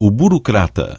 o burocrata.